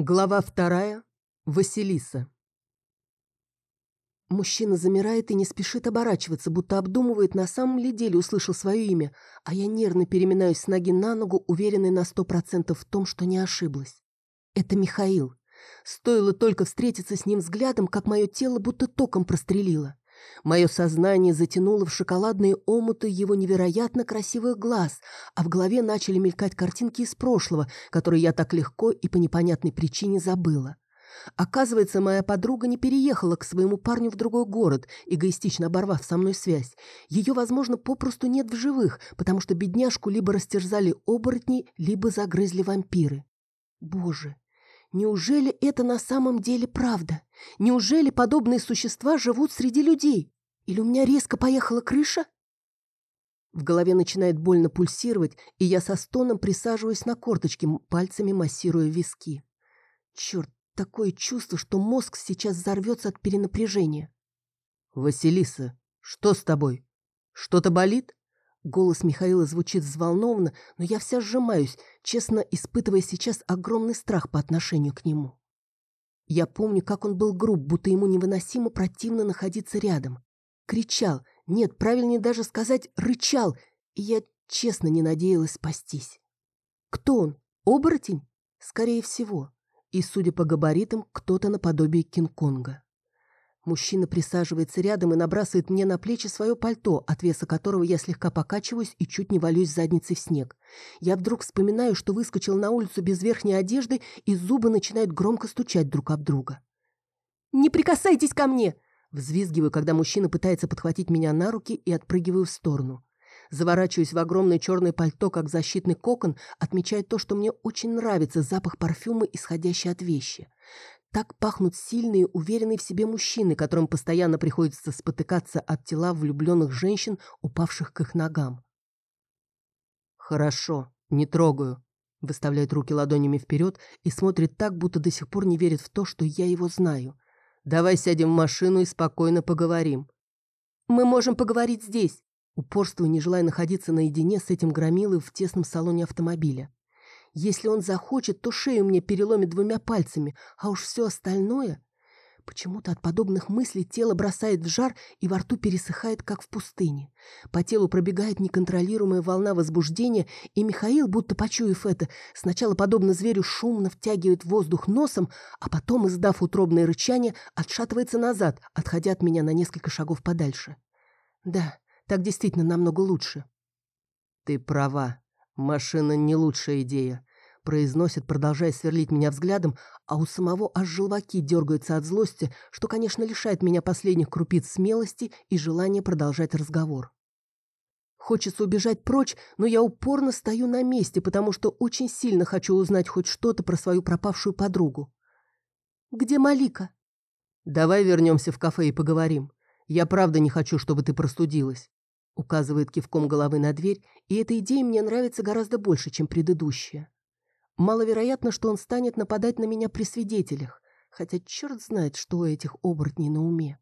Глава вторая. Василиса. Мужчина замирает и не спешит оборачиваться, будто обдумывает, на самом ли деле услышал свое имя, а я нервно переминаюсь с ноги на ногу, уверенный на сто процентов в том, что не ошиблась. Это Михаил. Стоило только встретиться с ним взглядом, как мое тело будто током прострелило. Мое сознание затянуло в шоколадные омуты его невероятно красивых глаз, а в голове начали мелькать картинки из прошлого, которые я так легко и по непонятной причине забыла. Оказывается, моя подруга не переехала к своему парню в другой город, эгоистично оборвав со мной связь. Ее, возможно, попросту нет в живых, потому что бедняжку либо растерзали оборотни, либо загрызли вампиры. Боже, Неужели это на самом деле правда? Неужели подобные существа живут среди людей? Или у меня резко поехала крыша? В голове начинает больно пульсировать, и я со стоном присаживаюсь на корточки, пальцами массируя виски. Черт, такое чувство, что мозг сейчас взорвется от перенапряжения. «Василиса, что с тобой? Что-то болит?» Голос Михаила звучит взволнованно, но я вся сжимаюсь, честно испытывая сейчас огромный страх по отношению к нему. Я помню, как он был груб, будто ему невыносимо противно находиться рядом. Кричал, нет, правильнее даже сказать «рычал», и я честно не надеялась спастись. Кто он? Оборотень? Скорее всего. И, судя по габаритам, кто-то наподобие Кинг-Конга. Мужчина присаживается рядом и набрасывает мне на плечи свое пальто, от веса которого я слегка покачиваюсь и чуть не валюсь задницей в снег. Я вдруг вспоминаю, что выскочил на улицу без верхней одежды, и зубы начинают громко стучать друг об друга. «Не прикасайтесь ко мне!» Взвизгиваю, когда мужчина пытается подхватить меня на руки и отпрыгиваю в сторону. Заворачиваюсь в огромное черное пальто, как защитный кокон, отмечая то, что мне очень нравится запах парфюма, исходящий от вещи. Так пахнут сильные, уверенные в себе мужчины, которым постоянно приходится спотыкаться от тела влюбленных женщин, упавших к их ногам. «Хорошо, не трогаю», — выставляет руки ладонями вперед и смотрит так, будто до сих пор не верит в то, что я его знаю. «Давай сядем в машину и спокойно поговорим». «Мы можем поговорить здесь», упорствую, не желая находиться наедине с этим громилой в тесном салоне автомобиля. Если он захочет, то шею мне переломит двумя пальцами, а уж все остальное... Почему-то от подобных мыслей тело бросает в жар и во рту пересыхает, как в пустыне. По телу пробегает неконтролируемая волна возбуждения, и Михаил, будто почуяв это, сначала, подобно зверю, шумно втягивает воздух носом, а потом, издав утробное рычание, отшатывается назад, отходя от меня на несколько шагов подальше. Да, так действительно намного лучше. «Ты права», «Машина не лучшая идея», — произносит, продолжая сверлить меня взглядом, а у самого аж желваки дергаются от злости, что, конечно, лишает меня последних крупиц смелости и желания продолжать разговор. Хочется убежать прочь, но я упорно стою на месте, потому что очень сильно хочу узнать хоть что-то про свою пропавшую подругу. «Где Малика?» «Давай вернемся в кафе и поговорим. Я правда не хочу, чтобы ты простудилась». Указывает кивком головы на дверь, и эта идея мне нравится гораздо больше, чем предыдущая. Маловероятно, что он станет нападать на меня при свидетелях, хотя черт знает, что у этих оборотней на уме.